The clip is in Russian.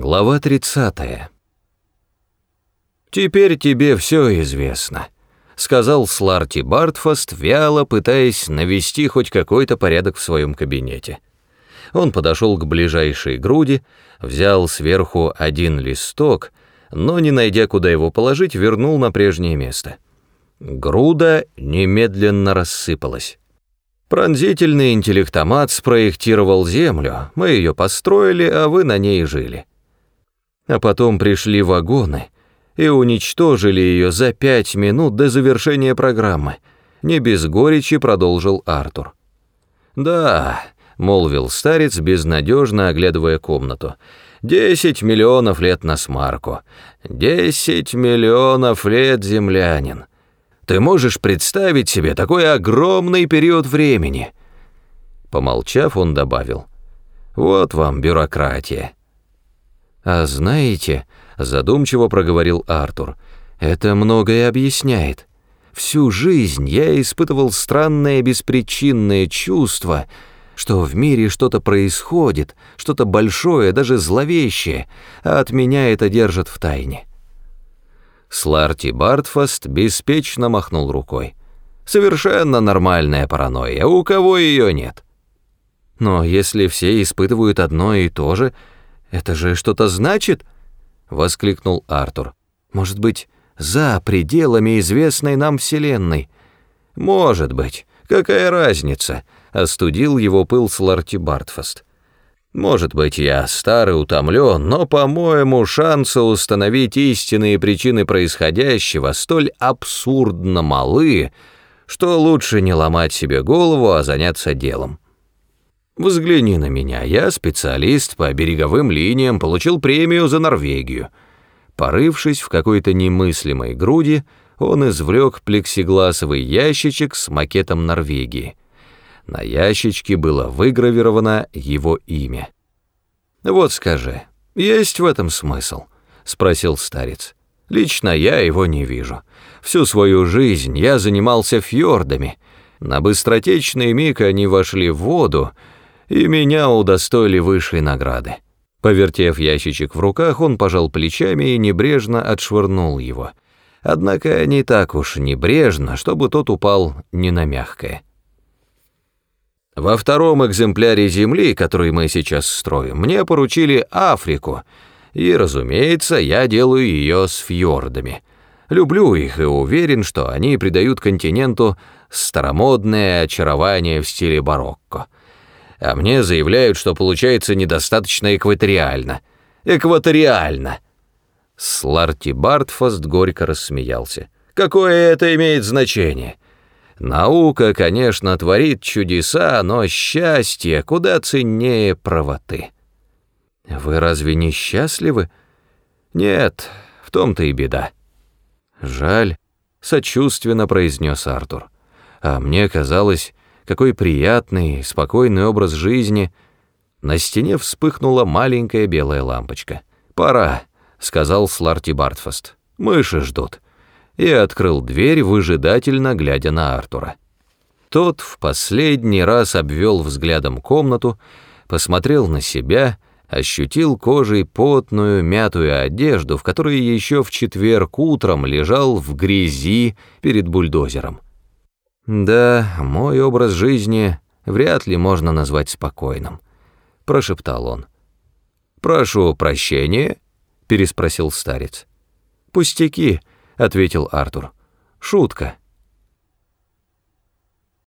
Глава 30. «Теперь тебе все известно», — сказал Сларти Бартфаст, вяло пытаясь навести хоть какой-то порядок в своем кабинете. Он подошел к ближайшей груди, взял сверху один листок, но, не найдя, куда его положить, вернул на прежнее место. Груда немедленно рассыпалась. Пронзительный интеллектомат спроектировал Землю, мы ее построили, а вы на ней жили. А потом пришли вагоны и уничтожили ее за пять минут до завершения программы. Не без горечи продолжил Артур. «Да», — молвил старец, безнадежно оглядывая комнату, «десять миллионов лет на смарку. Десять миллионов лет, землянин. Ты можешь представить себе такой огромный период времени?» Помолчав, он добавил, «Вот вам бюрократия». «А знаете», — задумчиво проговорил Артур, — «это многое объясняет. Всю жизнь я испытывал странное беспричинное чувство, что в мире что-то происходит, что-то большое, даже зловещее, а от меня это держат в тайне». Сларти Бартфаст беспечно махнул рукой. «Совершенно нормальная паранойя, у кого ее нет?» «Но если все испытывают одно и то же», «Это же что-то значит?» — воскликнул Артур. «Может быть, за пределами известной нам Вселенной?» «Может быть. Какая разница?» — остудил его пыл Сларти Бартфаст. «Может быть, я старый утомлен, но, по-моему, шансы установить истинные причины происходящего столь абсурдно малы, что лучше не ломать себе голову, а заняться делом. Взгляни на меня, я специалист по береговым линиям, получил премию за Норвегию. Порывшись в какой-то немыслимой груди, он извлек плексигласовый ящичек с макетом Норвегии. На ящичке было выгравировано его имя. «Вот скажи, есть в этом смысл?» — спросил старец. «Лично я его не вижу. Всю свою жизнь я занимался фьордами. На быстротечный миг они вошли в воду, и меня удостоили высшей награды. Повертев ящичек в руках, он пожал плечами и небрежно отшвырнул его. Однако не так уж небрежно, чтобы тот упал не на мягкое. Во втором экземпляре Земли, который мы сейчас строим, мне поручили Африку, и, разумеется, я делаю ее с фьордами. Люблю их и уверен, что они придают континенту старомодное очарование в стиле барокко а мне заявляют, что получается недостаточно экваториально. Экваториально!» Сларти Бартфаст горько рассмеялся. «Какое это имеет значение? Наука, конечно, творит чудеса, но счастье куда ценнее правоты». «Вы разве не счастливы?» «Нет, в том-то и беда». «Жаль», — сочувственно произнес Артур. «А мне казалось, какой приятный, спокойный образ жизни. На стене вспыхнула маленькая белая лампочка. «Пора», — сказал Сларти Бартфаст. «Мыши ждут». И открыл дверь, выжидательно глядя на Артура. Тот в последний раз обвел взглядом комнату, посмотрел на себя, ощутил кожей потную, мятую одежду, в которой еще в четверг утром лежал в грязи перед бульдозером. «Да, мой образ жизни вряд ли можно назвать спокойным», — прошептал он. «Прошу прощения», — переспросил старец. «Пустяки», — ответил Артур. «Шутка».